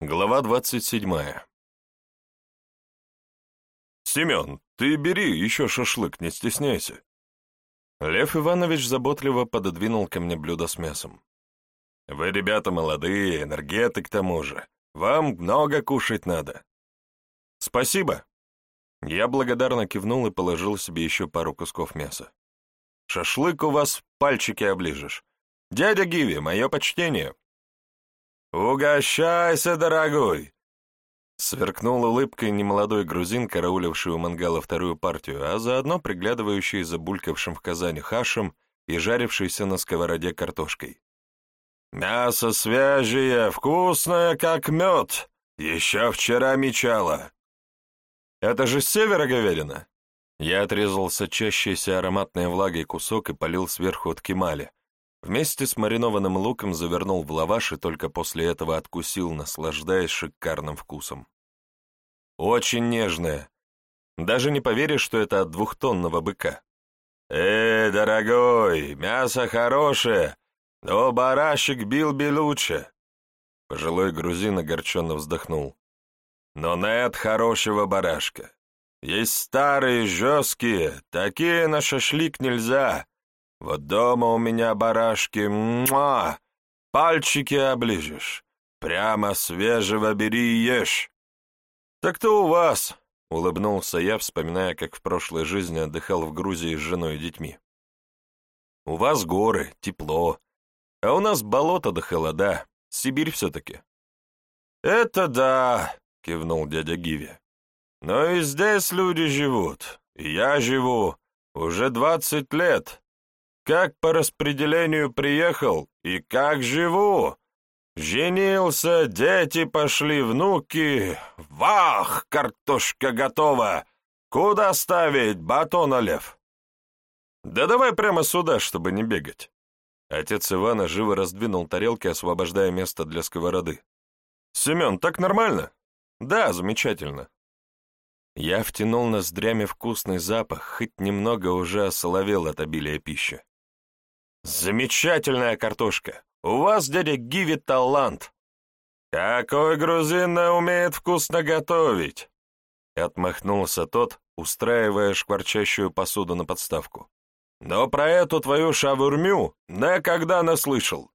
Глава двадцать седьмая. «Семен, ты бери еще шашлык, не стесняйся». Лев Иванович заботливо пододвинул ко мне блюдо с мясом. «Вы, ребята, молодые, энергеты к тому же. Вам много кушать надо». «Спасибо». Я благодарно кивнул и положил себе еще пару кусков мяса. «Шашлык у вас пальчики оближешь. Дядя Гиви, мое почтение». «Угощайся, дорогой!» Сверкнул улыбкой немолодой грузин, карауливший у мангала вторую партию, а заодно приглядывающий за булькавшим в казане хашем и жарившийся на сковороде картошкой. «Мясо свежее, вкусное, как мед! Еще вчера мечало!» «Это же с севера говядина!» Я отрезал сочащийся ароматной влагой кусок и полил сверху от кемали, Вместе с маринованным луком завернул в лаваш и только после этого откусил, наслаждаясь шикарным вкусом. Очень нежное. Даже не поверишь, что это от двухтонного быка. «Э, дорогой, мясо хорошее, но барашек бил бы лучше!» Пожилой грузин огорченно вздохнул. «Но нет хорошего барашка. Есть старые, жесткие, такие на шашлик нельзя. Вот дома у меня барашки, муа, пальчики оближешь. Прямо свежего бери и ешь. Так-то у вас, — улыбнулся я, вспоминая, как в прошлой жизни отдыхал в Грузии с женой и детьми. У вас горы, тепло, а у нас болото до холода, Сибирь все-таки. Это да, — кивнул дядя Гиви. Но и здесь люди живут, и я живу, уже двадцать лет, как по распределению приехал и как живу. Женился, дети пошли, внуки. Вах, картошка готова! Куда ставить, батон Олев? Да давай прямо сюда, чтобы не бегать. Отец Ивана живо раздвинул тарелки, освобождая место для сковороды. «Семен, так нормально?» «Да, замечательно». Я втянул ноздрями вкусный запах, хоть немного уже осоловел от обилия пищи. «Замечательная картошка! У вас, дядя Гиви, талант!» «Какой грузин умеет вкусно готовить!» Отмахнулся тот, устраивая шкварчащую посуду на подставку. «Но про эту твою шавурмю никогда наслышал!»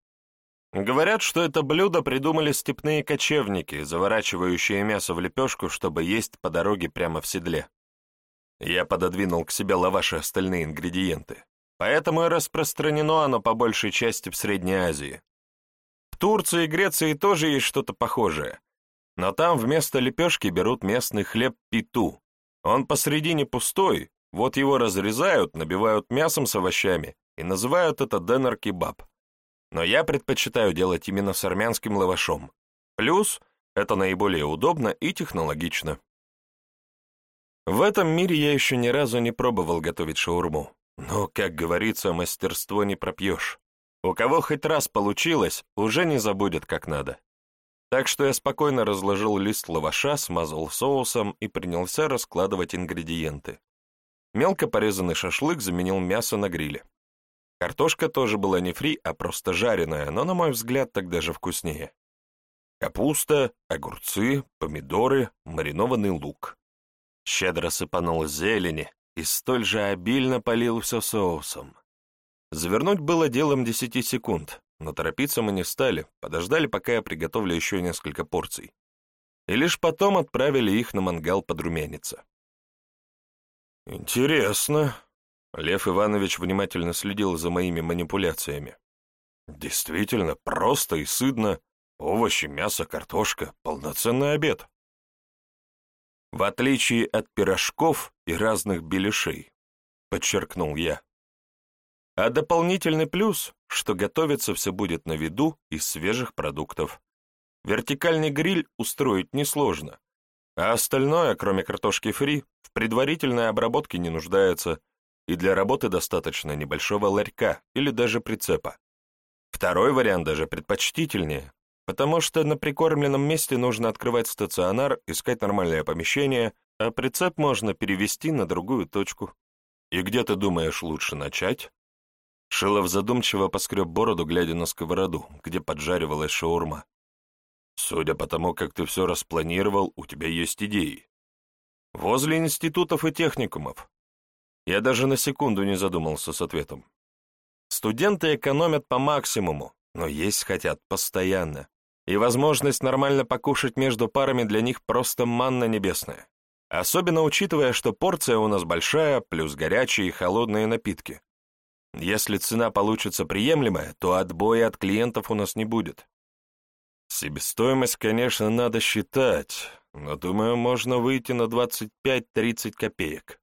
Говорят, что это блюдо придумали степные кочевники, заворачивающие мясо в лепешку, чтобы есть по дороге прямо в седле. Я пододвинул к себе лаваш и остальные ингредиенты поэтому и распространено оно по большей части в Средней Азии. В Турции и Греции тоже есть что-то похожее, но там вместо лепешки берут местный хлеб питу. Он посредине пустой, вот его разрезают, набивают мясом с овощами и называют это денар-кебаб. Но я предпочитаю делать именно с армянским лавашом. Плюс это наиболее удобно и технологично. В этом мире я еще ни разу не пробовал готовить шаурму. Но, как говорится, мастерство не пропьешь. У кого хоть раз получилось, уже не забудет как надо. Так что я спокойно разложил лист лаваша, смазал соусом и принялся раскладывать ингредиенты. Мелко порезанный шашлык заменил мясо на гриле. Картошка тоже была не фри, а просто жареная, но, на мой взгляд, так даже вкуснее. Капуста, огурцы, помидоры, маринованный лук. Щедро сыпанул зелени, и столь же обильно полил все соусом. Завернуть было делом десяти секунд, но торопиться мы не стали, подождали, пока я приготовлю еще несколько порций. И лишь потом отправили их на мангал подрумяниться. «Интересно», — Лев Иванович внимательно следил за моими манипуляциями. «Действительно, просто и сытно. Овощи, мясо, картошка, полноценный обед» в отличие от пирожков и разных беляшей, подчеркнул я. А дополнительный плюс, что готовиться все будет на виду из свежих продуктов. Вертикальный гриль устроить несложно, а остальное, кроме картошки фри, в предварительной обработке не нуждается, и для работы достаточно небольшого ларька или даже прицепа. Второй вариант даже предпочтительнее, потому что на прикормленном месте нужно открывать стационар, искать нормальное помещение, а прицеп можно перевести на другую точку. И где ты думаешь лучше начать? Шилов задумчиво поскреб бороду, глядя на сковороду, где поджаривалась шаурма. Судя по тому, как ты все распланировал, у тебя есть идеи. Возле институтов и техникумов. Я даже на секунду не задумался с ответом. Студенты экономят по максимуму, но есть хотят постоянно. И возможность нормально покушать между парами для них просто манна небесная. Особенно учитывая, что порция у нас большая, плюс горячие и холодные напитки. Если цена получится приемлемая, то отбоя от клиентов у нас не будет. Себестоимость, конечно, надо считать, но, думаю, можно выйти на 25-30 копеек.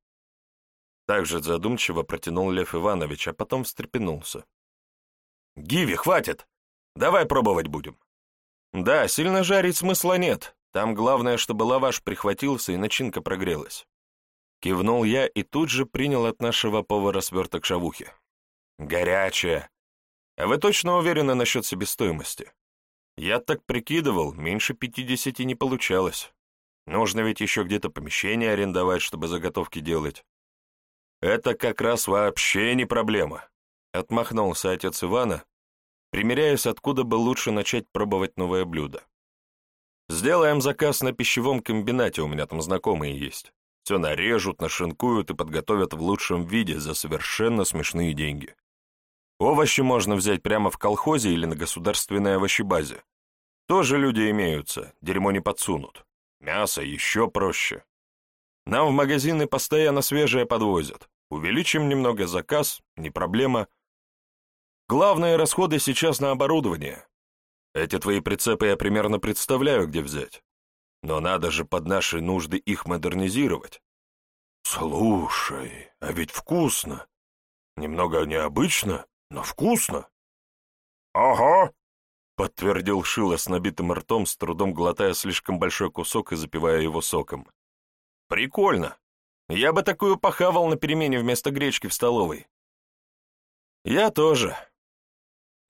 Также задумчиво протянул Лев Иванович, а потом встрепенулся. «Гиви, хватит! Давай пробовать будем!» «Да, сильно жарить смысла нет. Там главное, чтобы лаваш прихватился и начинка прогрелась». Кивнул я и тут же принял от нашего повара сверток шавухи. «Горячая! А вы точно уверены насчет себестоимости?» «Я так прикидывал, меньше пятидесяти не получалось. Нужно ведь еще где-то помещение арендовать, чтобы заготовки делать». «Это как раз вообще не проблема», — отмахнулся отец Ивана, примеряясь, откуда бы лучше начать пробовать новое блюдо. «Сделаем заказ на пищевом комбинате, у меня там знакомые есть. Все нарежут, нашинкуют и подготовят в лучшем виде за совершенно смешные деньги. Овощи можно взять прямо в колхозе или на государственной овощебазе. Тоже люди имеются, дерьмо не подсунут. Мясо еще проще. Нам в магазины постоянно свежее подвозят. Увеличим немного заказ, не проблема — Главные расходы сейчас на оборудование. Эти твои прицепы я примерно представляю, где взять. Но надо же под наши нужды их модернизировать. Слушай, а ведь вкусно. Немного необычно, но вкусно. Ага, подтвердил Шила с набитым ртом, с трудом глотая слишком большой кусок и запивая его соком. Прикольно. Я бы такую похавал на перемене вместо гречки в столовой. Я тоже.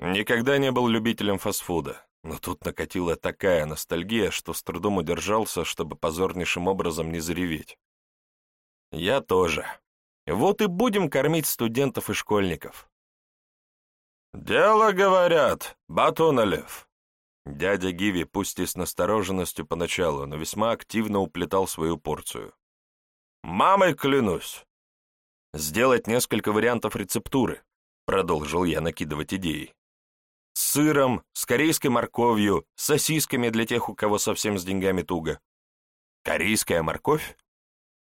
Никогда не был любителем фастфуда, но тут накатила такая ностальгия, что с трудом удержался, чтобы позорнейшим образом не зареветь. Я тоже. Вот и будем кормить студентов и школьников. «Дело, говорят, Батоналев». Дядя Гиви, пусть и с настороженностью поначалу, но весьма активно уплетал свою порцию. «Мамой клянусь!» «Сделать несколько вариантов рецептуры», — продолжил я накидывать идеи сыром, с корейской морковью, с сосисками для тех, у кого совсем с деньгами туго. Корейская морковь?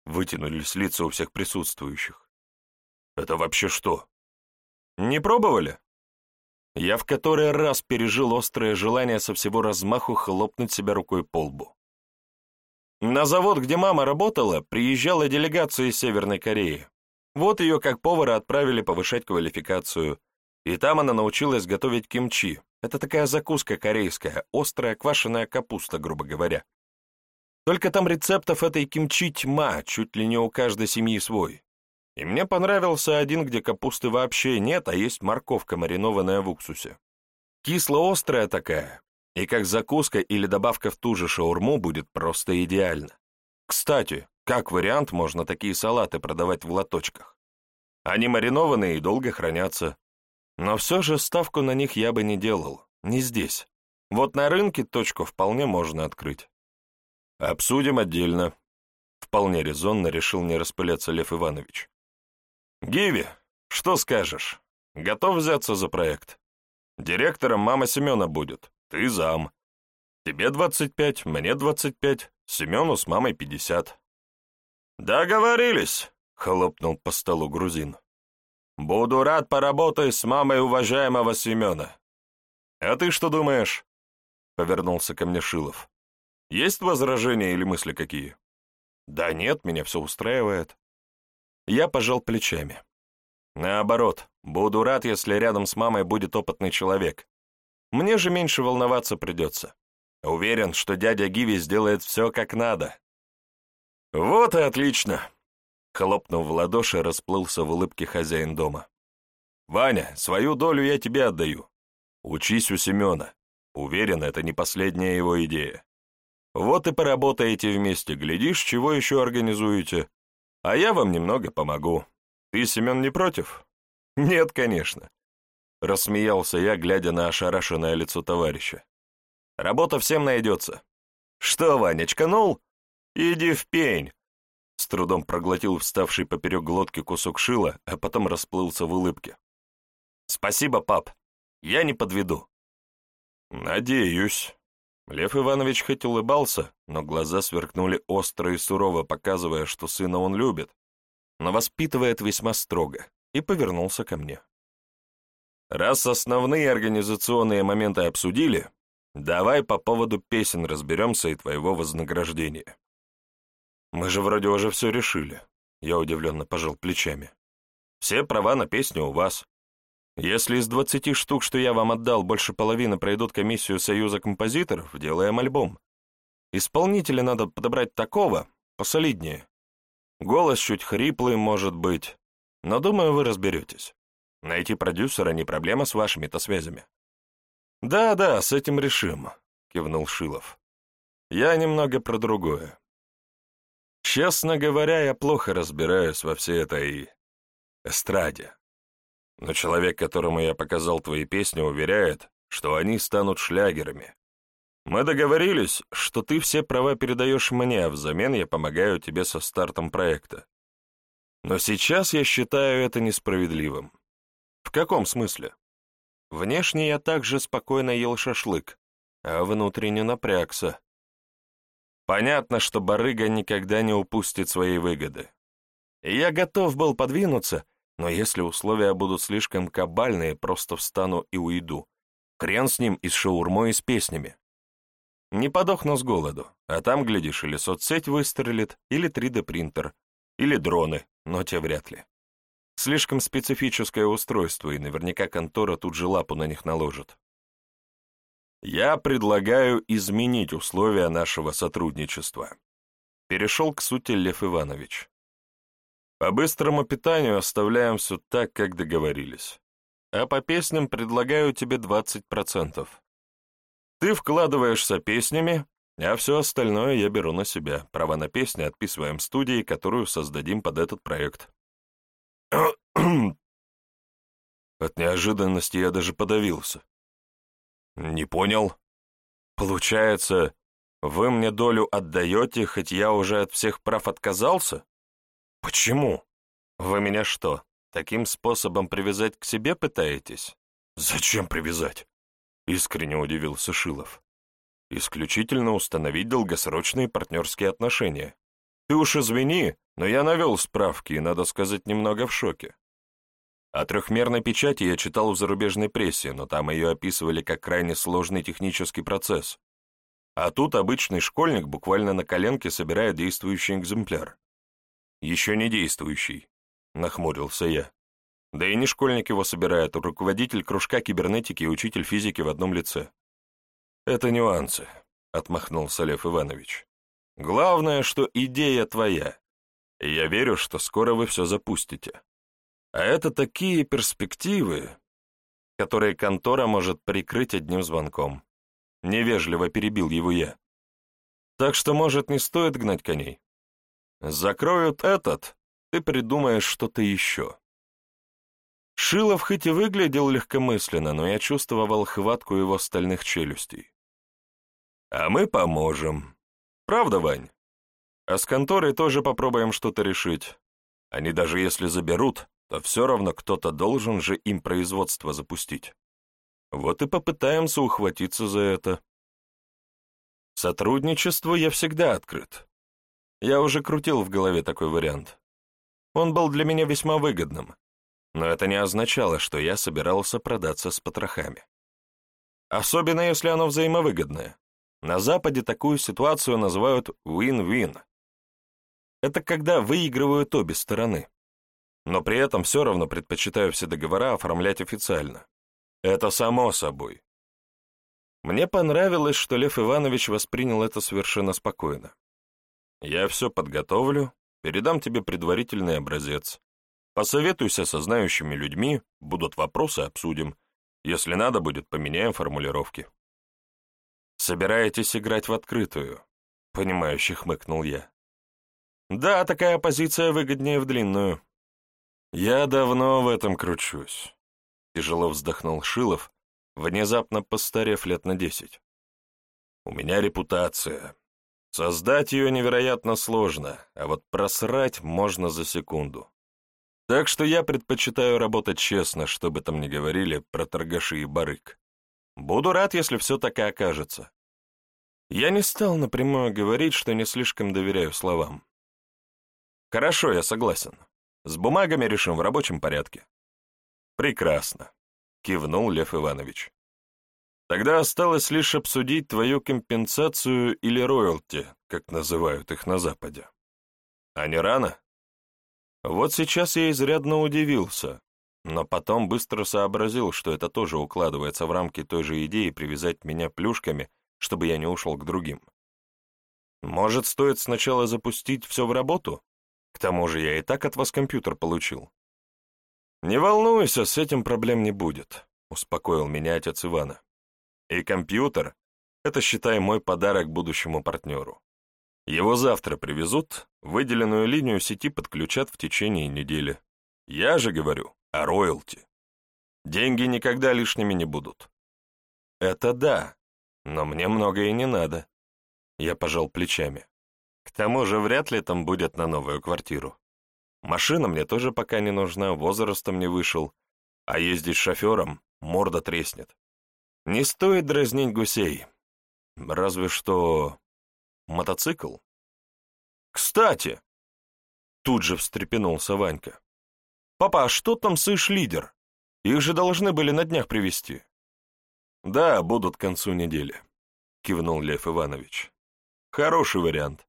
Вытянулись лица у всех присутствующих. Это вообще что? Не пробовали? Я в который раз пережил острое желание со всего размаху хлопнуть себя рукой по лбу. На завод, где мама работала, приезжала делегация из Северной Кореи. Вот ее как повара отправили повышать квалификацию, и там она научилась готовить кимчи. Это такая закуска корейская, острая квашеная капуста, грубо говоря. Только там рецептов этой кимчи тьма, чуть ли не у каждой семьи свой. И мне понравился один, где капусты вообще нет, а есть морковка, маринованная в уксусе. Кисло-острая такая, и как закуска или добавка в ту же шаурму будет просто идеально. Кстати, как вариант, можно такие салаты продавать в лоточках. Они маринованные и долго хранятся. Но все же ставку на них я бы не делал, не здесь. Вот на рынке точку вполне можно открыть. Обсудим отдельно. Вполне резонно решил не распыляться Лев Иванович. Гиви, что скажешь? Готов взяться за проект? Директором мама Семена будет, ты зам. Тебе 25, мне 25, Семену с мамой 50. Договорились, хлопнул по столу грузин. Буду рад поработать с мамой уважаемого Семена. А ты что думаешь? Повернулся ко мне Шилов. Есть возражения или мысли какие? Да нет, меня все устраивает. Я пожал плечами. Наоборот, буду рад, если рядом с мамой будет опытный человек. Мне же меньше волноваться придется. Уверен, что дядя Гиви сделает все как надо. Вот и отлично. Хлопнув в ладоши, расплылся в улыбке хозяин дома. «Ваня, свою долю я тебе отдаю. Учись у Семена. Уверен, это не последняя его идея. Вот и поработаете вместе, глядишь, чего еще организуете. А я вам немного помогу. Ты, Семен, не против?» «Нет, конечно», — рассмеялся я, глядя на ошарашенное лицо товарища. Работа всем найдется. Что, Ванечка, нул? Иди в пень. Трудом проглотил вставший поперек глотки кусок шила, а потом расплылся в улыбке. Спасибо, пап. Я не подведу. Надеюсь. Лев Иванович хоть улыбался, но глаза сверкнули остро и сурово, показывая, что сына он любит, но воспитывает весьма строго, и повернулся ко мне. Раз основные организационные моменты обсудили, давай по поводу песен разберемся и твоего вознаграждения. Мы же вроде уже все решили. Я удивленно пожал плечами. Все права на песню у вас. Если из двадцати штук, что я вам отдал, больше половины пройдут комиссию Союза композиторов, делаем альбом. Исполнителя надо подобрать такого, посолиднее. Голос чуть хриплый, может быть, но думаю, вы разберетесь. Найти продюсера не проблема с вашими-то связями. «Да-да, с этим решим», — кивнул Шилов. «Я немного про другое. Честно говоря, я плохо разбираюсь во всей этой эстраде. Но человек, которому я показал твои песни, уверяет, что они станут шлягерами. Мы договорились, что ты все права передаешь мне, а взамен я помогаю тебе со стартом проекта. Но сейчас я считаю это несправедливым. В каком смысле? Внешне я также спокойно ел шашлык, а внутренне напрягся. Понятно, что барыга никогда не упустит своей выгоды. И я готов был подвинуться, но если условия будут слишком кабальные, просто встану и уйду. Хрен с ним и с шаурмой, и с песнями. Не подохну с голоду, а там, глядишь, или соцсеть выстрелит, или 3D-принтер, или дроны, но те вряд ли. Слишком специфическое устройство, и наверняка контора тут же лапу на них наложит. Я предлагаю изменить условия нашего сотрудничества. Перешел к сути Лев Иванович. По быстрому питанию оставляем все так, как договорились. А по песням предлагаю тебе 20%. Ты вкладываешься песнями, а все остальное я беру на себя. Права на песни отписываем студии, которую создадим под этот проект. От неожиданности я даже подавился. Не понял. Получается, вы мне долю отдаете, хоть я уже от всех прав отказался? Почему? Вы меня что, таким способом привязать к себе пытаетесь? Зачем привязать? Искренне удивился Шилов. Исключительно установить долгосрочные партнерские отношения. Ты уж извини, но я навел справки и, надо сказать, немного в шоке. О трехмерной печати я читал в зарубежной прессе, но там ее описывали как крайне сложный технический процесс. А тут обычный школьник буквально на коленке собирает действующий экземпляр. «Еще не действующий», — нахмурился я. Да и не школьник его собирает, а руководитель кружка кибернетики и учитель физики в одном лице. «Это нюансы», — отмахнулся Лев Иванович. «Главное, что идея твоя, я верю, что скоро вы все запустите. А это такие перспективы, которые контора может прикрыть одним звонком. Невежливо перебил его я. Так что, может, не стоит гнать коней? Закроют этот, ты придумаешь что-то еще. Шилов хоть и выглядел легкомысленно, но я чувствовал хватку его стальных челюстей. А мы поможем. Правда, Вань? А с конторой тоже попробуем что-то решить. Они даже если заберут, то все равно кто-то должен же им производство запустить. Вот и попытаемся ухватиться за это. Сотрудничеству я всегда открыт. Я уже крутил в голове такой вариант. Он был для меня весьма выгодным, но это не означало, что я собирался продаться с потрохами. Особенно если оно взаимовыгодное. На Западе такую ситуацию называют win-win. Это когда выигрывают обе стороны. Но при этом все равно предпочитаю все договора оформлять официально. Это само собой. Мне понравилось, что Лев Иванович воспринял это совершенно спокойно. Я все подготовлю, передам тебе предварительный образец. Посоветуйся со знающими людьми, будут вопросы, обсудим. Если надо будет, поменяем формулировки. Собираетесь играть в открытую? Понимающе хмыкнул я. Да, такая позиция выгоднее в длинную. Я давно в этом кручусь. Тяжело вздохнул Шилов, внезапно постарев лет на десять. У меня репутация. Создать ее невероятно сложно, а вот просрать можно за секунду. Так что я предпочитаю работать честно, что бы там ни говорили про торгаши и барык. Буду рад, если все так и окажется. Я не стал напрямую говорить, что не слишком доверяю словам. Хорошо, я согласен. С бумагами решим в рабочем порядке. Прекрасно, кивнул Лев Иванович. Тогда осталось лишь обсудить твою компенсацию или роялти, как называют их на Западе. А не рано? Вот сейчас я изрядно удивился, но потом быстро сообразил, что это тоже укладывается в рамки той же идеи привязать меня плюшками, чтобы я не ушел к другим. Может, стоит сначала запустить все в работу? К тому же я и так от вас компьютер получил. Не волнуйся, с этим проблем не будет, успокоил меня отец Ивана. И компьютер — это, считай, мой подарок будущему партнеру. Его завтра привезут, выделенную линию сети подключат в течение недели. Я же говорю, а роялти. Деньги никогда лишними не будут. Это да, но мне многое не надо. Я пожал плечами. К тому же вряд ли там будет на новую квартиру. Машина мне тоже пока не нужна, возрастом не вышел, а ездить шофером морда треснет. Не стоит дразнить гусей. Разве что мотоцикл. Кстати, тут же встрепенулся Ванька. «Папа, а что там с лидер? Их же должны были на днях привезти». «Да, будут к концу недели», — кивнул Лев Иванович. «Хороший вариант.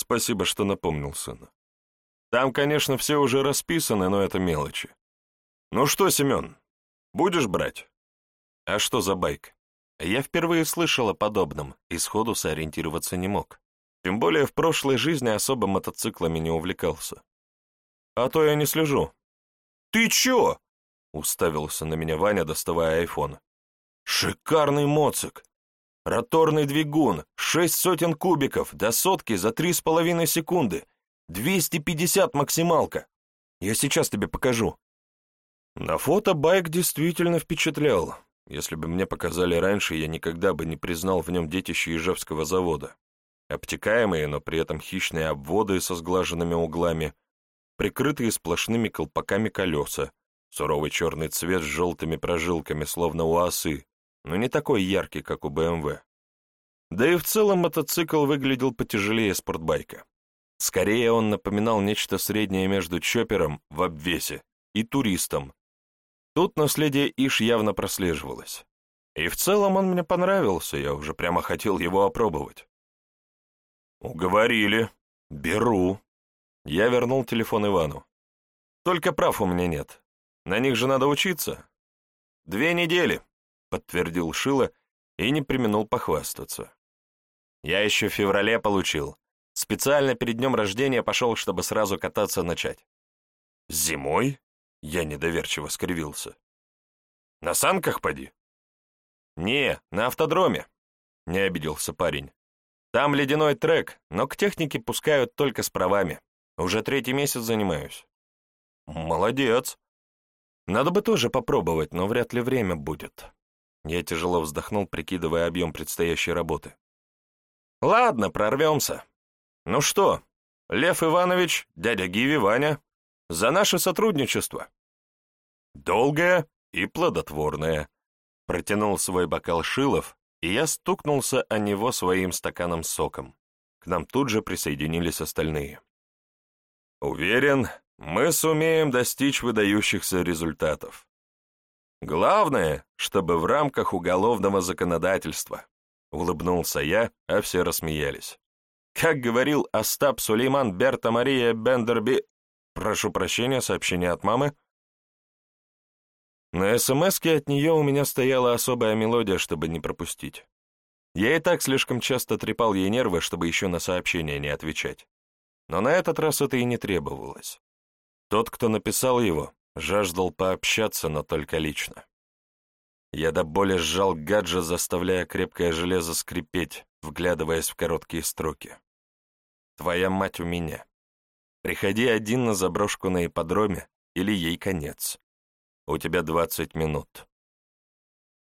Спасибо, что напомнил сына. Там, конечно, все уже расписаны, но это мелочи. Ну что, Семен, будешь брать?» «А что за байк?» Я впервые слышал о подобном и сходу сориентироваться не мог. Тем более в прошлой жизни особо мотоциклами не увлекался. А то я не слежу. «Ты чё?» — уставился на меня Ваня, доставая айфон. «Шикарный моцик! Роторный двигун, шесть сотен кубиков, до сотки за три с половиной секунды, 250 максималка. Я сейчас тебе покажу». На фото байк действительно впечатлял. Если бы мне показали раньше, я никогда бы не признал в нем детище Ижевского завода. Обтекаемые, но при этом хищные обводы со сглаженными углами, прикрытые сплошными колпаками колеса, суровый черный цвет с желтыми прожилками, словно у осы, но не такой яркий, как у БМВ. Да и в целом мотоцикл выглядел потяжелее спортбайка. Скорее он напоминал нечто среднее между чопером в обвесе и туристом. Тут наследие Иш явно прослеживалось. И в целом он мне понравился, я уже прямо хотел его опробовать. «Уговорили. Беру», я вернул телефон Ивану. Только прав у меня нет. На них же надо учиться. Две недели, подтвердил Шила и не применул похвастаться. Я еще в феврале получил. Специально перед днем рождения пошел, чтобы сразу кататься начать. Зимой? Я недоверчиво скривился. На санках поди? Не, на автодроме, не обиделся парень. Там ледяной трек, но к технике пускают только с правами. Уже третий месяц занимаюсь. Молодец. Надо бы тоже попробовать, но вряд ли время будет. Я тяжело вздохнул, прикидывая объем предстоящей работы. Ладно, прорвемся. Ну что, Лев Иванович, дядя Гиви, Ваня, за наше сотрудничество. Долгое и плодотворное. Протянул свой бокал Шилов, и я стукнулся о него своим стаканом соком. К нам тут же присоединились остальные. Уверен, мы сумеем достичь выдающихся результатов. Главное, чтобы в рамках уголовного законодательства. Улыбнулся я, а все рассмеялись. Как говорил Остап Сулейман Берта Мария Бендерби... Прошу прощения, сообщение от мамы. На СМСке от нее у меня стояла особая мелодия, чтобы не пропустить. Я и так слишком часто трепал ей нервы, чтобы еще на сообщения не отвечать. Но на этот раз это и не требовалось. Тот, кто написал его, жаждал пообщаться, но только лично. Я до боли сжал гаджет, заставляя крепкое железо скрипеть, вглядываясь в короткие строки. «Твоя мать у меня. Приходи один на заброшку на ипподроме, или ей конец. У тебя двадцать минут.